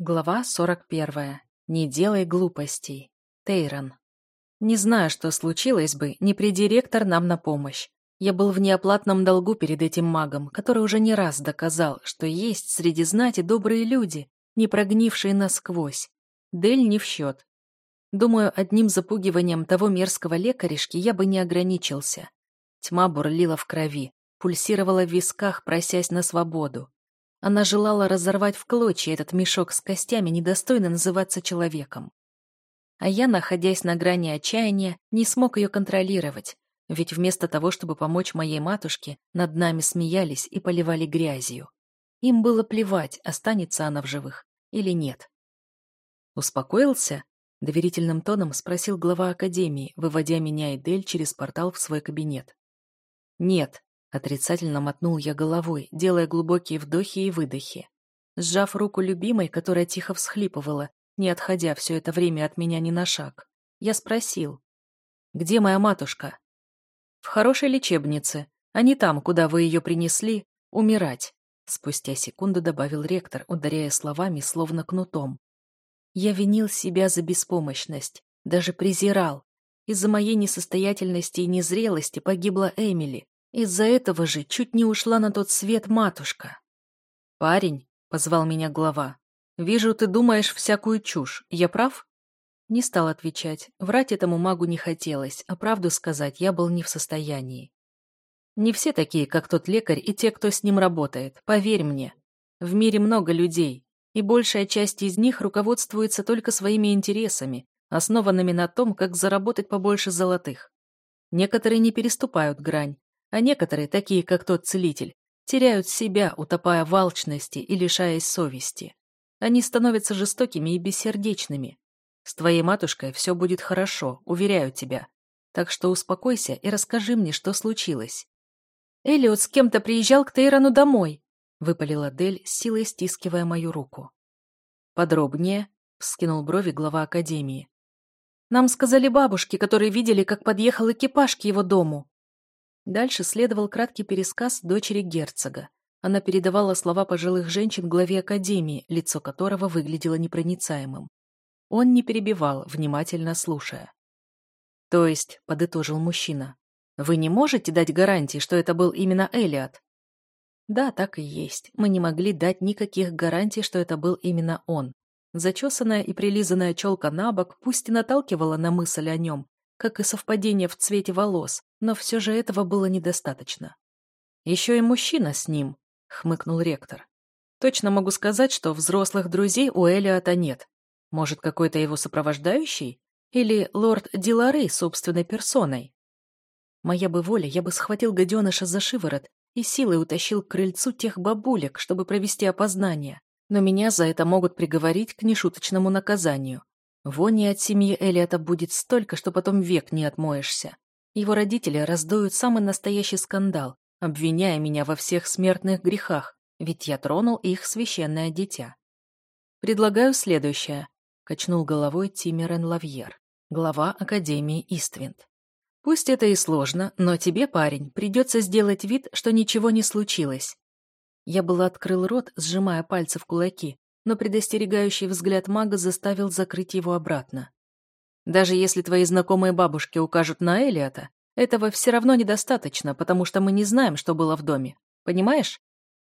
Глава 41. Не делай глупостей. Тейрон. Не знаю, что случилось бы, не приди ректор нам на помощь. Я был в неоплатном долгу перед этим магом, который уже не раз доказал, что есть среди знати добрые люди, не прогнившие насквозь. Дель не в счет. Думаю, одним запугиванием того мерзкого лекаришки я бы не ограничился. Тьма бурлила в крови, пульсировала в висках, просясь на свободу. Она желала разорвать в клочья этот мешок с костями, недостойно называться человеком. А я, находясь на грани отчаяния, не смог ее контролировать, ведь вместо того, чтобы помочь моей матушке, над нами смеялись и поливали грязью. Им было плевать, останется она в живых или нет. «Успокоился?» — доверительным тоном спросил глава академии, выводя меня и Дель через портал в свой кабинет. «Нет», Отрицательно мотнул я головой, делая глубокие вдохи и выдохи. Сжав руку любимой, которая тихо всхлипывала, не отходя все это время от меня ни на шаг, я спросил. «Где моя матушка?» «В хорошей лечебнице, а не там, куда вы ее принесли, умирать», спустя секунду добавил ректор, ударяя словами, словно кнутом. Я винил себя за беспомощность, даже презирал. Из-за моей несостоятельности и незрелости погибла Эмили, из-за этого же чуть не ушла на тот свет матушка. «Парень», — позвал меня глава, — «вижу, ты думаешь всякую чушь. Я прав?» Не стал отвечать. Врать этому магу не хотелось, а правду сказать я был не в состоянии. Не все такие, как тот лекарь и те, кто с ним работает, поверь мне. В мире много людей, и большая часть из них руководствуется только своими интересами, основанными на том, как заработать побольше золотых. Некоторые не переступают грань, а некоторые, такие как тот целитель, теряют себя, утопая в алчности и лишаясь совести. Они становятся жестокими и бессердечными. С твоей матушкой все будет хорошо, уверяю тебя. Так что успокойся и расскажи мне, что случилось. Элиот с кем-то приезжал к Тейрону домой, выпалила Дель, силой стискивая мою руку. Подробнее, вскинул брови глава академии. Нам сказали бабушки, которые видели, как подъехал экипаж к его дому. Дальше следовал краткий пересказ дочери герцога. Она передавала слова пожилых женщин главе академии, лицо которого выглядело непроницаемым. Он не перебивал, внимательно слушая. «То есть», — подытожил мужчина, — «вы не можете дать гарантии, что это был именно Элиот?» Да, так и есть. Мы не могли дать никаких гарантий, что это был именно он. Зачесанная и прилизанная челка на бок пусть и наталкивала на мысль о нем, как и совпадение в цвете волос, но все же этого было недостаточно. «Еще и мужчина с ним», — хмыкнул ректор. «Точно могу сказать, что взрослых друзей у Элиота нет. Может, какой-то его сопровождающий? Или лорд Дилары собственной персоной?» Моя бы воля, я бы схватил гаденыша за шиворот и силой утащил к крыльцу тех бабулек, чтобы провести опознание. Но меня за это могут приговорить к нешуточному наказанию. Вони от семьи Элиота будет столько, что потом век не отмоешься. Его родители раздуют самый настоящий скандал, обвиняя меня во всех смертных грехах, ведь я тронул их священное дитя. Предлагаю следующее, качнул головой Тимирен Лавьер, глава Академии Иствинд. Пусть это и сложно, но тебе, парень, придется сделать вид, что ничего не случилось. Я было открыл рот, сжимая пальцы в кулаки, но предостерегающий взгляд мага заставил закрыть его обратно. Даже если твои знакомые бабушки укажут на Элиота, этого все равно недостаточно, потому что мы не знаем, что было в доме. Понимаешь?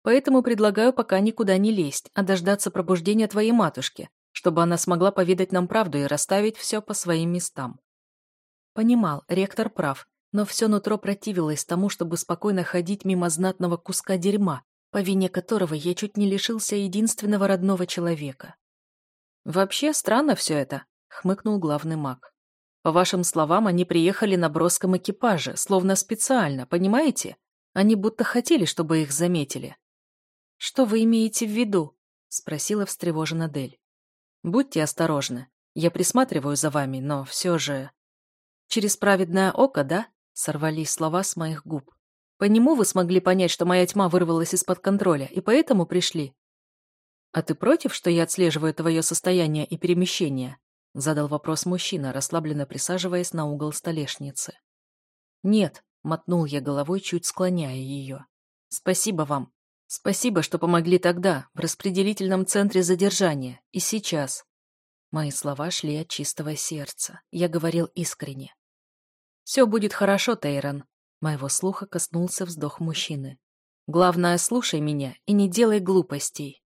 Поэтому предлагаю пока никуда не лезть, а дождаться пробуждения твоей матушки, чтобы она смогла поведать нам правду и расставить все по своим местам. Понимал, ректор прав, но все нутро противилось тому, чтобы спокойно ходить мимо знатного куска дерьма, по вине которого я чуть не лишился единственного родного человека. «Вообще странно все это», — хмыкнул главный маг. «По вашим словам, они приехали на броском экипаже, словно специально, понимаете? Они будто хотели, чтобы их заметили». «Что вы имеете в виду?» — спросила встревожена Дель. «Будьте осторожны. Я присматриваю за вами, но все же...» «Через праведное око, да?» — сорвались слова с моих губ. По нему вы смогли понять, что моя тьма вырвалась из-под контроля, и поэтому пришли? А ты против, что я отслеживаю твое состояние и перемещение? Задал вопрос мужчина, расслабленно присаживаясь на угол столешницы. Нет, мотнул я головой, чуть склоняя ее. Спасибо вам. Спасибо, что помогли тогда, в распределительном центре задержания, и сейчас. Мои слова шли от чистого сердца. Я говорил искренне. Все будет хорошо, Тейрон. Моего слуха коснулся вздох мужчины. Главное, слушай меня и не делай глупостей.